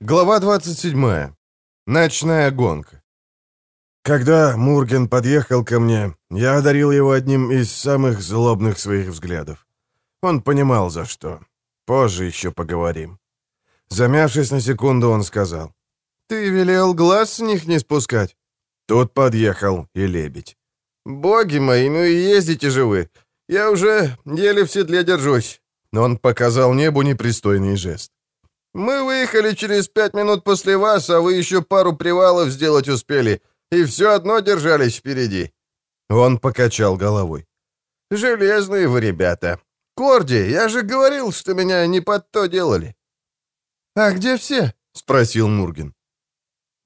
Глава 27. Ночная гонка. Когда Мурген подъехал ко мне, я одарил его одним из самых злобных своих взглядов. Он понимал, за что. Позже еще поговорим. Замявшись на секунду, он сказал. «Ты велел глаз с них не спускать?» Тут подъехал и лебедь. «Боги мои, ну и ездите же вы! Я уже еле в седле держусь!» Он показал небу непристойный жест. Мы выехали через пять минут после вас, а вы еще пару привалов сделать успели, и все одно держались впереди». Он покачал головой. «Железные вы ребята. Корди, я же говорил, что меня не под то делали». «А где все?» — спросил Мурген.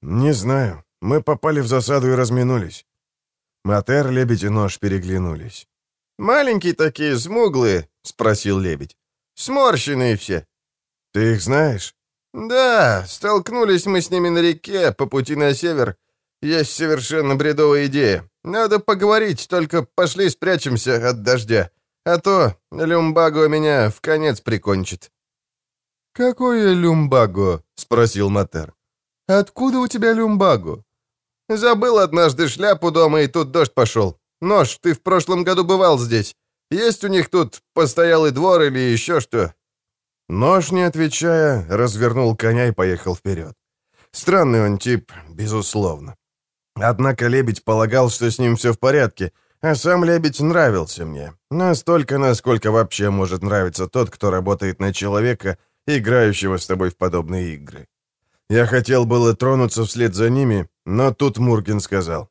«Не знаю. Мы попали в засаду и разминулись». Матер, лебедь и нож переглянулись. «Маленькие такие, смуглые?» — спросил лебедь. «Сморщенные все». «Ты их знаешь?» «Да, столкнулись мы с ними на реке по пути на север. Есть совершенно бредовая идея. Надо поговорить, только пошли спрячемся от дождя. А то Люмбаго меня в конец прикончит». «Какое Люмбаго?» — спросил Матер. «Откуда у тебя Люмбаго?» «Забыл однажды шляпу дома, и тут дождь пошел. Нож, ты в прошлом году бывал здесь. Есть у них тут постоялый двор или еще что?» Нож, не отвечая, развернул коня и поехал вперед. Странный он тип, безусловно. Однако лебедь полагал, что с ним все в порядке, а сам лебедь нравился мне. Настолько, насколько вообще может нравиться тот, кто работает на человека, играющего с тобой в подобные игры. Я хотел было тронуться вслед за ними, но тут Мургин сказал.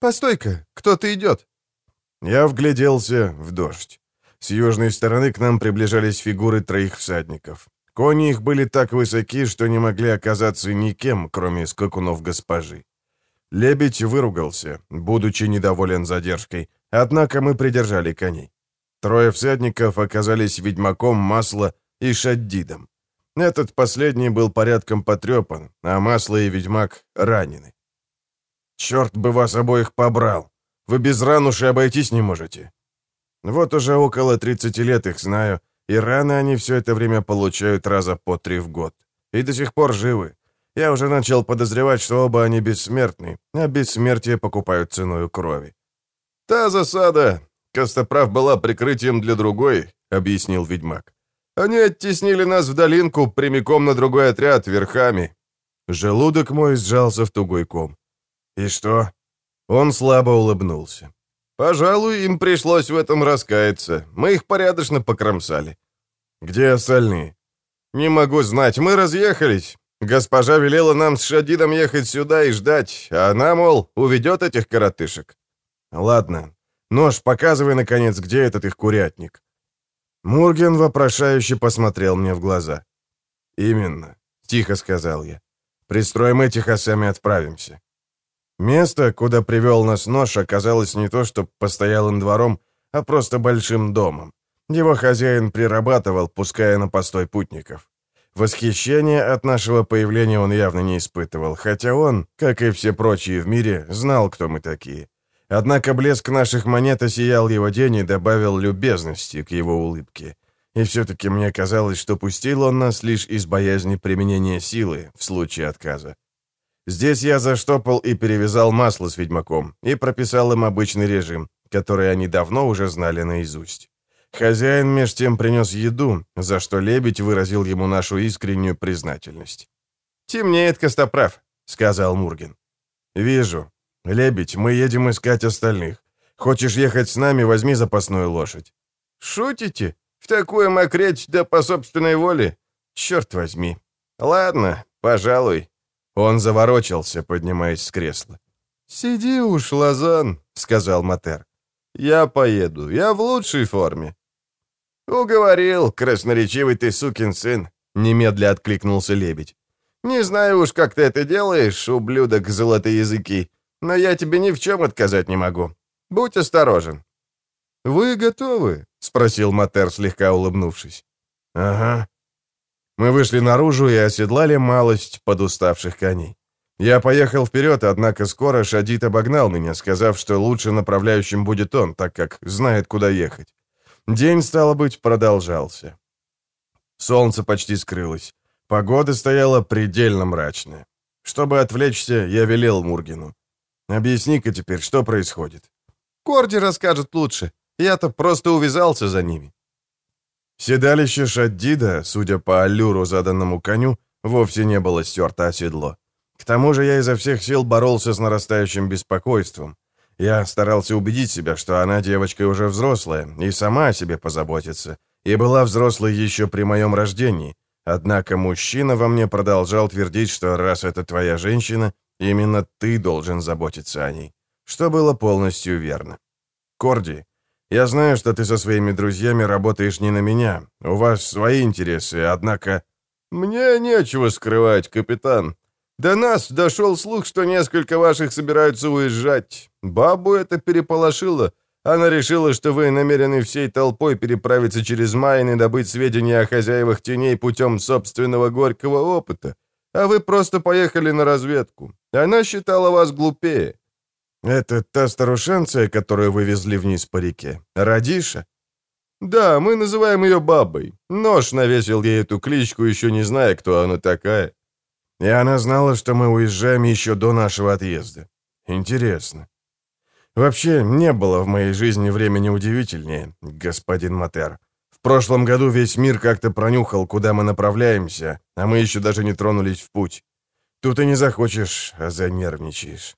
«Постой-ка, кто-то идет». Я вгляделся в дождь. С южной стороны к нам приближались фигуры троих всадников. Кони их были так высоки, что не могли оказаться никем, кроме скакунов госпожи. Лебедь выругался, будучи недоволен задержкой, однако мы придержали коней. Трое всадников оказались ведьмаком Масла и Шаддидом. Этот последний был порядком потрепан, а Масло и ведьмак ранены. «Черт бы вас обоих побрал! Вы без рануши обойтись не можете!» Вот уже около 30 лет их знаю, и раны они все это время получают раза по три в год. И до сих пор живы. Я уже начал подозревать, что оба они бессмертны, а бессмертие покупают ценой крови. «Та засада, Костоправ была прикрытием для другой», — объяснил ведьмак. «Они оттеснили нас в долинку прямиком на другой отряд верхами». Желудок мой сжался в тугой ком. «И что?» Он слабо улыбнулся. Пожалуй, им пришлось в этом раскаяться. Мы их порядочно покромсали. Где остальные? Не могу знать. Мы разъехались. Госпожа велела нам с Шадидом ехать сюда и ждать, а она, мол, уведет этих коротышек. Ладно. Нож, показывай, наконец, где этот их курятник. Мурген вопрошающе посмотрел мне в глаза. «Именно», — тихо сказал я. «Пристроим этих, а сами отправимся». Место, куда привел нас нож, оказалось не то что постоялым двором, а просто большим домом. Его хозяин прирабатывал, пуская на постой путников. Восхищения от нашего появления он явно не испытывал, хотя он, как и все прочие в мире, знал, кто мы такие. Однако блеск наших монет осиял его день и добавил любезности к его улыбке. И все-таки мне казалось, что пустил он нас лишь из боязни применения силы в случае отказа. Здесь я заштопал и перевязал масло с ведьмаком и прописал им обычный режим, который они давно уже знали наизусть. Хозяин меж тем принес еду, за что лебедь выразил ему нашу искреннюю признательность. «Темнеет, Костоправ», — сказал Мурген. «Вижу. Лебедь, мы едем искать остальных. Хочешь ехать с нами, возьми запасную лошадь». «Шутите? В такую мокреть да по собственной воле? Черт возьми. Ладно, пожалуй». Он заворочился, поднимаясь с кресла. «Сиди уж, Лазан», — сказал Матер. «Я поеду, я в лучшей форме». «Уговорил, красноречивый ты сукин сын», — немедля откликнулся лебедь. «Не знаю уж, как ты это делаешь, ублюдок золотые языки, но я тебе ни в чем отказать не могу. Будь осторожен». «Вы готовы?» — спросил Матер, слегка улыбнувшись. «Ага», мы вышли наружу и оседлали малость подуставших коней. Я поехал вперед, однако скоро Шадид обогнал меня, сказав, что лучше направляющим будет он, так как знает, куда ехать. День, стало быть, продолжался. Солнце почти скрылось. Погода стояла предельно мрачная. Чтобы отвлечься, я велел Мургину. «Объясни-ка теперь, что происходит?» «Корди расскажет лучше. Я-то просто увязался за ними». Седалище Шаддида, судя по аллюру, заданному коню, вовсе не было стерто о седло. К тому же я изо всех сил боролся с нарастающим беспокойством. Я старался убедить себя, что она девочка уже взрослая и сама о себе позаботится, и была взрослой еще при моем рождении. Однако мужчина во мне продолжал твердить, что раз это твоя женщина, именно ты должен заботиться о ней, что было полностью верно. Корди, я знаю, что ты со своими друзьями работаешь не на меня, у вас свои интересы, однако... Мне нечего скрывать, капитан. До нас дошел слух, что несколько ваших собираются уезжать. Бабу это переполошило. Она решила, что вы намерены всей толпой переправиться через Майн и добыть сведения о хозяевах теней путем собственного горького опыта. А вы просто поехали на разведку. Она считала вас глупее. Это та старушенция, которую вы везли вниз по реке. Радиша? Да, мы называем ее бабой. Нож навесил ей эту кличку, еще не зная, кто она такая. И она знала, что мы уезжаем еще до нашего отъезда. Интересно. Вообще, не было в моей жизни времени удивительнее, господин Матер. В прошлом году весь мир как-то пронюхал, куда мы направляемся, а мы еще даже не тронулись в путь. Тут и не захочешь, а занервничаешь.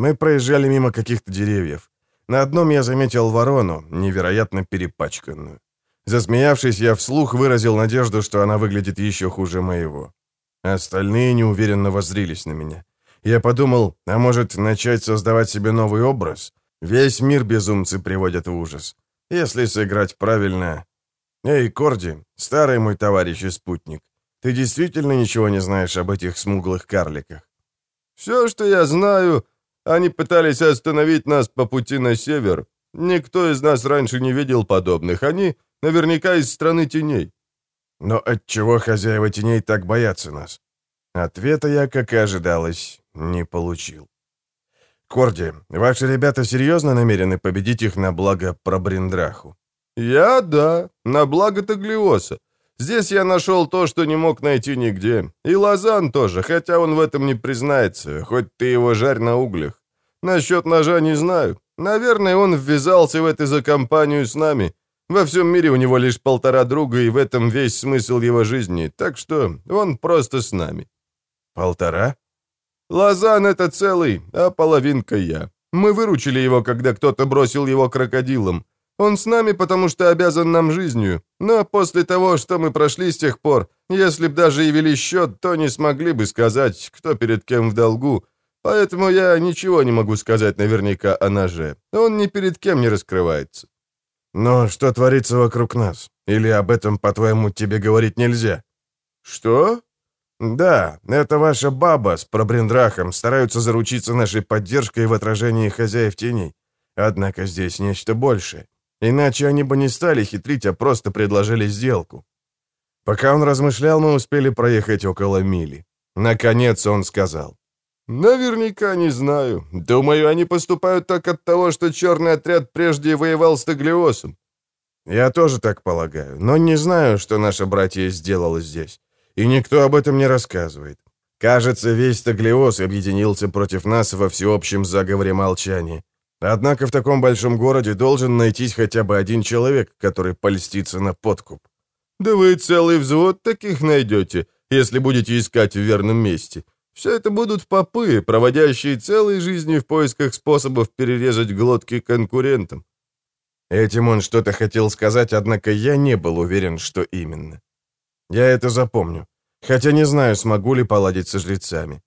Мы проезжали мимо каких-то деревьев. На одном я заметил ворону, невероятно перепачканную. Засмеявшись, я вслух выразил надежду, что она выглядит еще хуже моего. Остальные неуверенно воззрились на меня. Я подумал, а может начать создавать себе новый образ? Весь мир безумцы приводят в ужас. Если сыграть правильно... Эй, Корди, старый мой товарищ и спутник, ты действительно ничего не знаешь об этих смуглых карликах? Все, что я знаю, они пытались остановить нас по пути на север. Никто из нас раньше не видел подобных. Они наверняка из страны теней. Но отчего хозяева теней так боятся нас? Ответа я, как и ожидалось, не получил. Корди, ваши ребята серьезно намерены победить их на благо Пробриндраху? Я, да, на благо Таглиоса. Здесь я нашел то, что не мог найти нигде. И Лазан тоже, хотя он в этом не признается, хоть ты его жарь на углях. Насчет ножа не знаю. Наверное, он ввязался в это за компанию с нами. Во всем мире у него лишь полтора друга, и в этом весь смысл его жизни, так что он просто с нами». «Полтора?» «Лазан — это целый, а половинка я. Мы выручили его, когда кто-то бросил его крокодилом. Он с нами, потому что обязан нам жизнью. Но после того, что мы прошли с тех пор, если б даже и вели счет, то не смогли бы сказать, кто перед кем в долгу. Поэтому я ничего не могу сказать наверняка о ноже. Он ни перед кем не раскрывается. Но что творится вокруг нас? Или об этом, по-твоему, тебе говорить нельзя? Что? Да, это ваша баба с пробрендрахом стараются заручиться нашей поддержкой в отражении хозяев теней. Однако здесь нечто большее. Иначе они бы не стали хитрить, а просто предложили сделку. Пока он размышлял, мы успели проехать около мили. Наконец он сказал. «Наверняка не знаю. Думаю, они поступают так от того, что черный отряд прежде воевал с Таглиосом». «Я тоже так полагаю, но не знаю, что наше братья сделало здесь. И никто об этом не рассказывает. Кажется, весь Таглиос объединился против нас во всеобщем заговоре молчания. Однако в таком большом городе должен найтись хотя бы один человек, который польстится на подкуп. Да вы целый взвод таких найдете, если будете искать в верном месте. Все это будут попы, проводящие целые жизни в поисках способов перерезать глотки конкурентам. Этим он что-то хотел сказать, однако я не был уверен, что именно. Я это запомню, хотя не знаю, смогу ли поладить со жрецами.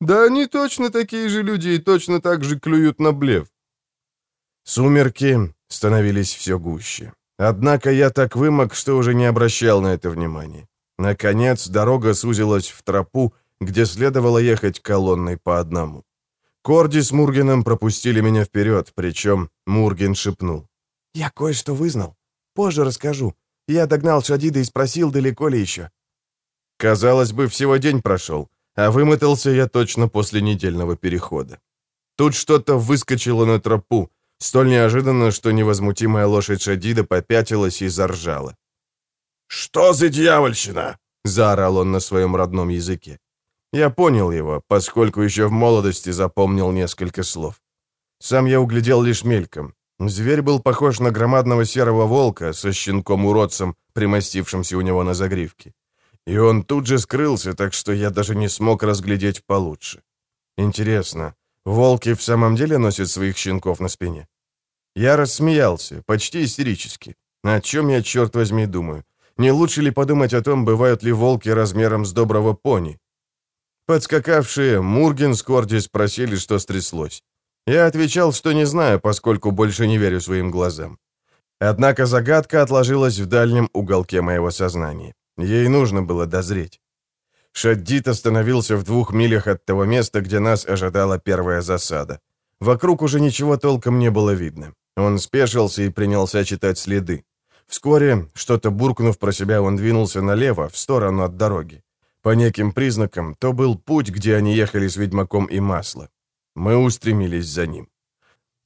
Да они точно такие же люди и точно так же клюют на блев. Сумерки становились все гуще. Однако я так вымок, что уже не обращал на это внимания. Наконец, дорога сузилась в тропу, где следовало ехать колонной по одному. Корди с Мургином пропустили меня вперед, причем Мургин шепнул. «Я кое-что вызнал. Позже расскажу. Я догнал Шадида и спросил, далеко ли еще». Казалось бы, всего день прошел, а вымотался я точно после недельного перехода. Тут что-то выскочило на тропу, столь неожиданно, что невозмутимая лошадь Шадида попятилась и заржала. «Что за дьявольщина?» — заорал он на своем родном языке. Я понял его, поскольку еще в молодости запомнил несколько слов. Сам я углядел лишь мельком. Зверь был похож на громадного серого волка со щенком-уродцем, примостившимся у него на загривке. И он тут же скрылся, так что я даже не смог разглядеть получше. Интересно, волки в самом деле носят своих щенков на спине? Я рассмеялся, почти истерически. О чем я, черт возьми, думаю? Не лучше ли подумать о том, бывают ли волки размером с доброго пони? Подскакавшие Мурген с Корди спросили, что стряслось. Я отвечал, что не знаю, поскольку больше не верю своим глазам. Однако загадка отложилась в дальнем уголке моего сознания. Ей нужно было дозреть. Шаддит остановился в двух милях от того места, где нас ожидала первая засада. Вокруг уже ничего толком не было видно. Он спешился и принялся читать следы. Вскоре, что-то буркнув про себя, он двинулся налево, в сторону от дороги. По неким признакам, то был путь, где они ехали с ведьмаком и масло. Мы устремились за ним.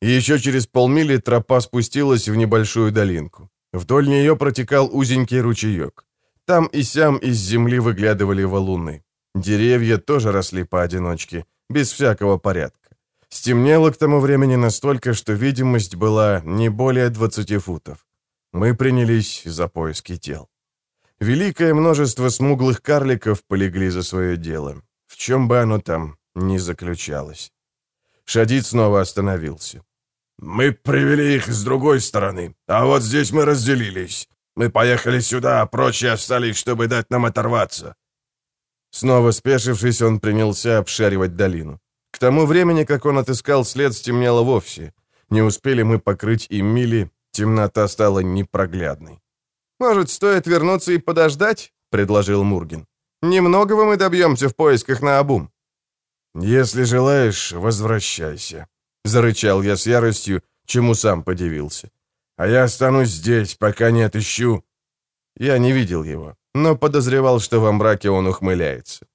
И еще через полмили тропа спустилась в небольшую долинку. Вдоль нее протекал узенький ручеек. Там и сям из земли выглядывали валуны. Деревья тоже росли поодиночке, без всякого порядка. Стемнело к тому времени настолько, что видимость была не более 20 футов. Мы принялись за поиски тел. Великое множество смуглых карликов полегли за свое дело. В чем бы оно там ни заключалось. Шадид снова остановился. «Мы привели их с другой стороны, а вот здесь мы разделились. Мы поехали сюда, а прочие остались, чтобы дать нам оторваться». Снова спешившись, он принялся обшаривать долину. К тому времени, как он отыскал след, стемнело вовсе. Не успели мы покрыть и мили, темнота стала непроглядной. «Может, стоит вернуться и подождать?» — предложил Мургин. «Немногого мы добьемся в поисках на обум». «Если желаешь, возвращайся», — зарычал я с яростью, чему сам подивился. А я останусь здесь, пока не отыщу...» Я не видел его, но подозревал, что во мраке он ухмыляется.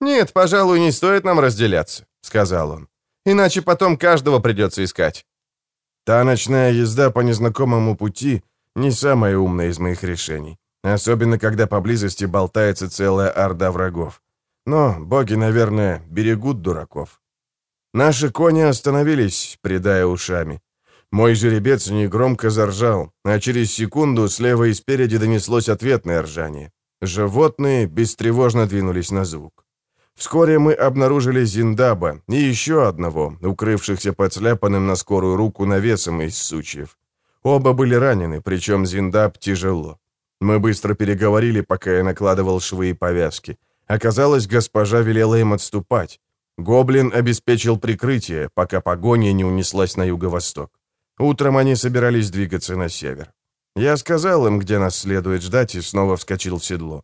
«Нет, пожалуй, не стоит нам разделяться», — сказал он. «Иначе потом каждого придется искать». Та ночная езда по незнакомому пути — не самое умное из моих решений, особенно когда поблизости болтается целая орда врагов. Но боги, наверное, берегут дураков. Наши кони остановились, придая ушами. Мой жеребец негромко заржал, а через секунду слева и спереди донеслось ответное ржание. Животные бестревожно двинулись на звук. Вскоре мы обнаружили Зиндаба и еще одного, укрывшихся под сляпанным на скорую руку навесом из сучьев. Оба были ранены, причем Зиндаб тяжело. Мы быстро переговорили, пока я накладывал швы и повязки. Оказалось, госпожа велела им отступать. Гоблин обеспечил прикрытие, пока погоня не унеслась на юго-восток. Утром они собирались двигаться на север. Я сказал им, где нас следует ждать, и снова вскочил в седло.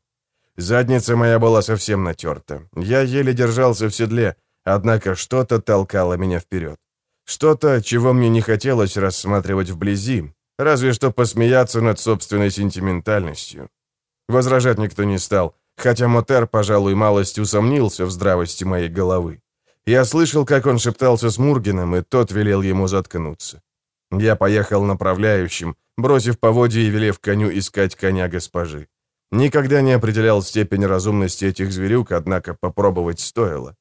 Задница моя была совсем натерта. Я еле держался в седле, однако что-то толкало меня вперед. Что-то, чего мне не хотелось рассматривать вблизи, разве что посмеяться над собственной сентиментальностью. Возражать никто не стал, хотя Мотер, пожалуй, малость усомнился в здравости моей головы. Я слышал, как он шептался с Мургином, и тот велел ему заткнуться. Я поехал направляющим, бросив поводья и велев коню искать коня госпожи. Никогда не определял степень разумности этих зверюк, однако попробовать стоило.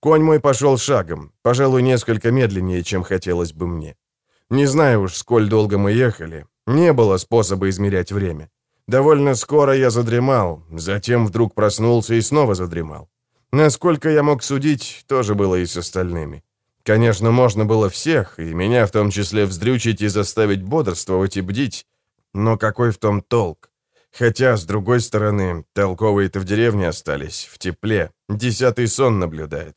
Конь мой пошел шагом, пожалуй, несколько медленнее, чем хотелось бы мне. Не знаю уж, сколь долго мы ехали. Не было способа измерять время. Довольно скоро я задремал, затем вдруг проснулся и снова задремал. Насколько я мог судить, тоже было и с остальными. Конечно, можно было всех, и меня в том числе вздрючить и заставить бодрствовать и бдить, но какой в том толк? Хотя, с другой стороны, толковые-то в деревне остались, в тепле, десятый сон наблюдает.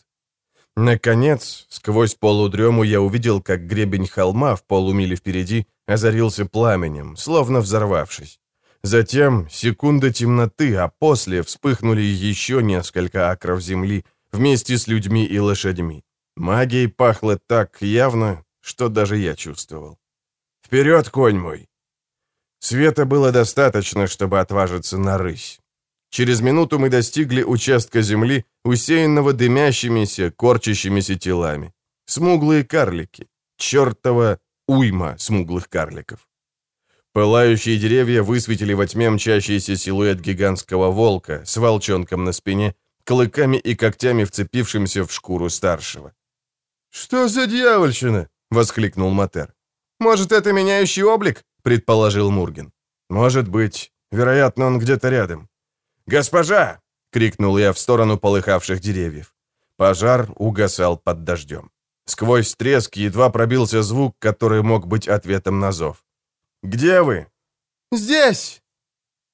Наконец, сквозь полудрему я увидел, как гребень холма в полумиле впереди озарился пламенем, словно взорвавшись. Затем секунда темноты, а после вспыхнули еще несколько акров земли вместе с людьми и лошадьми. Магией пахло так явно, что даже я чувствовал. «Вперед, конь мой!» Света было достаточно, чтобы отважиться на рысь. Через минуту мы достигли участка земли, усеянного дымящимися, корчащимися телами. Смуглые карлики. Чертова уйма смуглых карликов. Пылающие деревья высветили во тьме мчащийся силуэт гигантского волка с волчонком на спине, клыками и когтями вцепившимся в шкуру старшего. «Что за дьявольщина?» — воскликнул Матер. «Может, это меняющий облик?» — предположил Мурген. «Может быть. Вероятно, он где-то рядом». «Госпожа!» — крикнул я в сторону полыхавших деревьев. Пожар угасал под дождем. Сквозь треск едва пробился звук, который мог быть ответом на зов. «Где вы?» «Здесь!»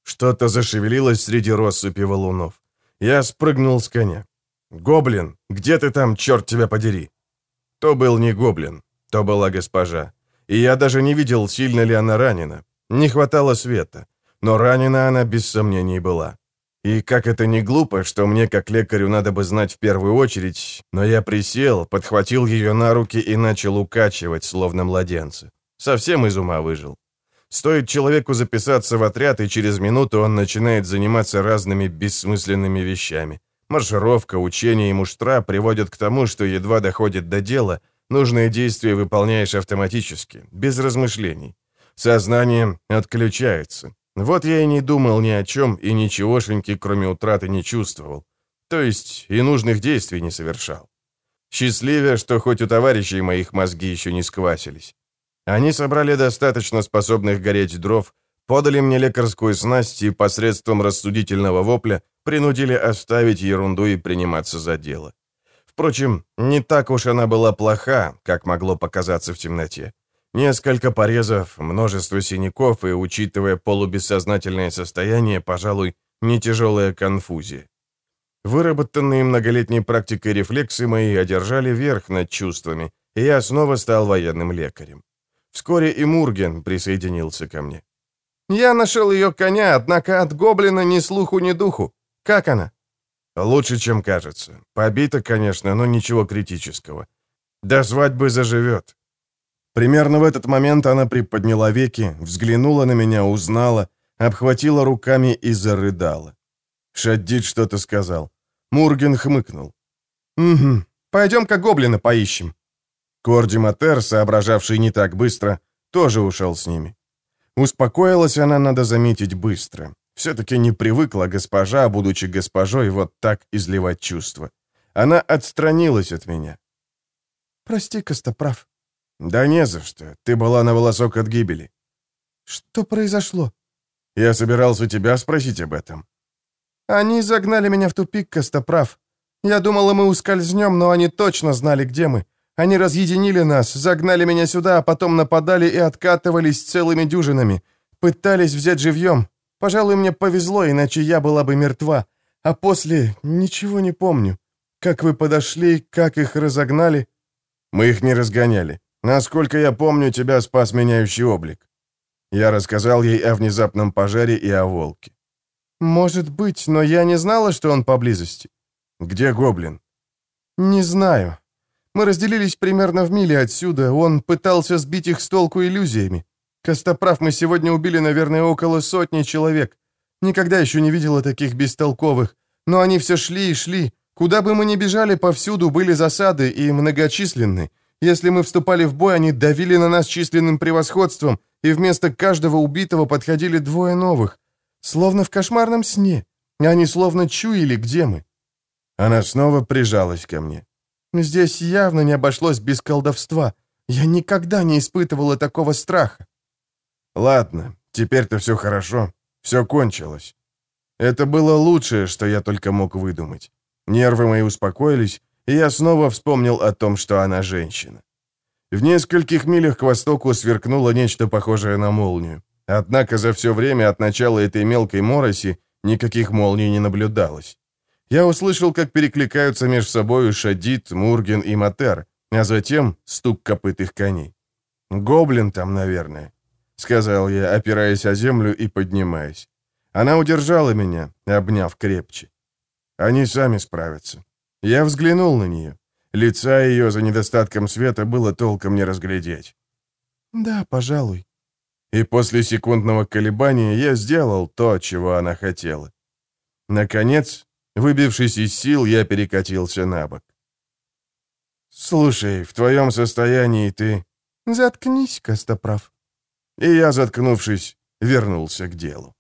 Что-то зашевелилось среди россыпи валунов. Я спрыгнул с коня. «Гоблин, где ты там, черт тебя подери?» То был не гоблин, то была госпожа. И я даже не видел, сильно ли она ранена. Не хватало света. Но ранена она без сомнений была. И как это не глупо, что мне как лекарю надо бы знать в первую очередь, но я присел, подхватил ее на руки и начал укачивать, словно младенца. Совсем из ума выжил. Стоит человеку записаться в отряд, и через минуту он начинает заниматься разными бессмысленными вещами. Маршировка, учение и муштра приводят к тому, что едва доходит до дела, нужные действия выполняешь автоматически, без размышлений. Сознание отключается. Вот я и не думал ни о чем, и ничегошеньки, кроме утраты, не чувствовал. То есть и нужных действий не совершал. Счастливее, что хоть у товарищей моих мозги еще не сквасились. Они собрали достаточно способных гореть дров, подали мне лекарскую снасть и посредством рассудительного вопля принудили оставить ерунду и приниматься за дело. Впрочем, не так уж она была плоха, как могло показаться в темноте. Несколько порезов, множество синяков и, учитывая полубессознательное состояние, пожалуй, не тяжелая конфузия. Выработанные многолетней практикой рефлексы мои одержали верх над чувствами, и я снова стал военным лекарем. Вскоре и Мурген присоединился ко мне. «Я нашел ее коня, однако от гоблина ни слуху, ни духу. Как она?» «Лучше, чем кажется. Побита, конечно, но ничего критического. До свадьбы заживет». Примерно в этот момент она приподняла веки, взглянула на меня, узнала, обхватила руками и зарыдала. Шаддит что-то сказал. Мурген хмыкнул. «Угу, пойдем-ка гоблина поищем». Корди Матер, соображавший не так быстро, тоже ушел с ними. Успокоилась она, надо заметить, быстро. Все-таки не привыкла госпожа, будучи госпожой, вот так изливать чувства. Она отстранилась от меня. «Прости, Костоправ». «Да не за что. Ты была на волосок от гибели». «Что произошло?» «Я собирался тебя спросить об этом». «Они загнали меня в тупик, Костоправ. Я думала, мы ускользнем, но они точно знали, где мы. Они разъединили нас, загнали меня сюда, а потом нападали и откатывались целыми дюжинами. Пытались взять живьем. Пожалуй, мне повезло, иначе я была бы мертва. А после ничего не помню. Как вы подошли, как их разогнали?» «Мы их не разгоняли. Насколько я помню, тебя спас меняющий облик». Я рассказал ей о внезапном пожаре и о волке. «Может быть, но я не знала, что он поблизости». «Где гоблин?» «Не знаю. Мы разделились примерно в миле отсюда. Он пытался сбить их с толку иллюзиями. Костоправ, мы сегодня убили, наверное, около сотни человек. Никогда еще не видела таких бестолковых. Но они все шли и шли. Куда бы мы ни бежали, повсюду были засады и многочисленны. Если мы вступали в бой, они давили на нас численным превосходством, и вместо каждого убитого подходили двое новых. Словно в кошмарном сне. Они словно чуяли, где мы. Она снова прижалась ко мне. Здесь явно не обошлось без колдовства. Я никогда не испытывала такого страха. Ладно, теперь-то все хорошо. Все кончилось. Это было лучшее, что я только мог выдумать. Нервы мои успокоились, и я снова вспомнил о том, что она женщина. В нескольких милях к востоку сверкнуло нечто похожее на молнию. Однако за все время от начала этой мелкой мороси никаких молний не наблюдалось. Я услышал, как перекликаются между собою Шадид, Мурген и Матер, а затем стук копытых коней. «Гоблин там, наверное», — сказал я, опираясь о землю и поднимаясь. Она удержала меня, обняв крепче. Они сами справятся. Я взглянул на нее. Лица ее за недостатком света было толком не разглядеть. «Да, пожалуй». И после секундного колебания я сделал то, чего она хотела. Наконец, Выбившись из сил, я перекатился на бок. «Слушай, в твоем состоянии ты...» «Заткнись, Костоправ». И я, заткнувшись, вернулся к делу.